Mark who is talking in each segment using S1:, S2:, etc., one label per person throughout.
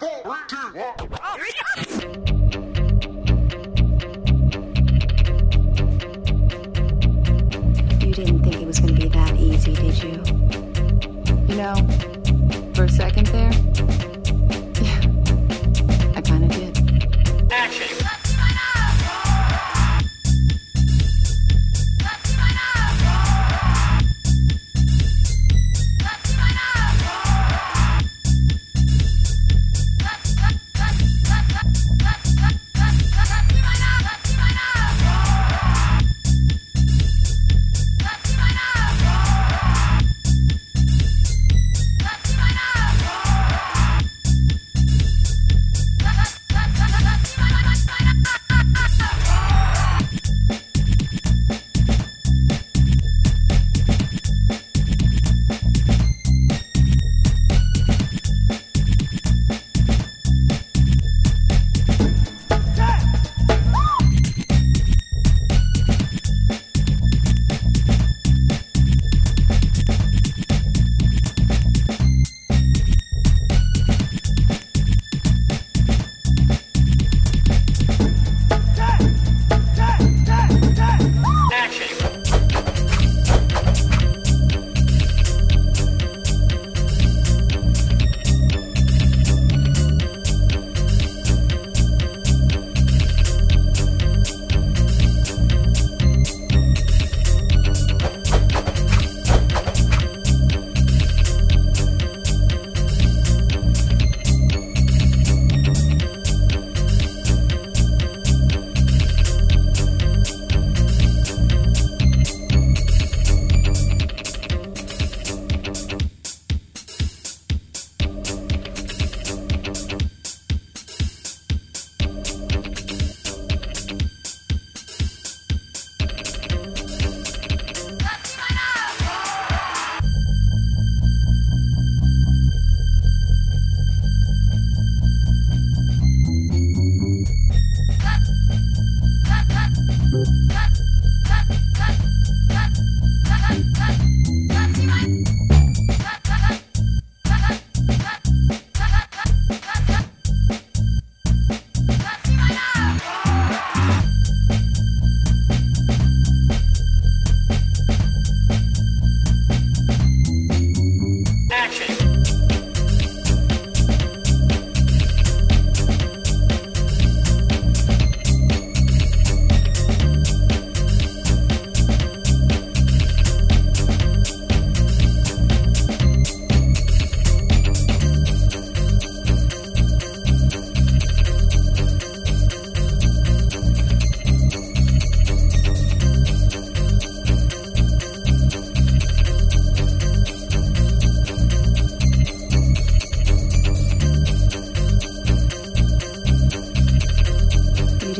S1: You didn't think it was going to be that easy, did you? You know, for a second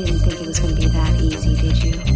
S1: didn't think it was going to be that easy, did you?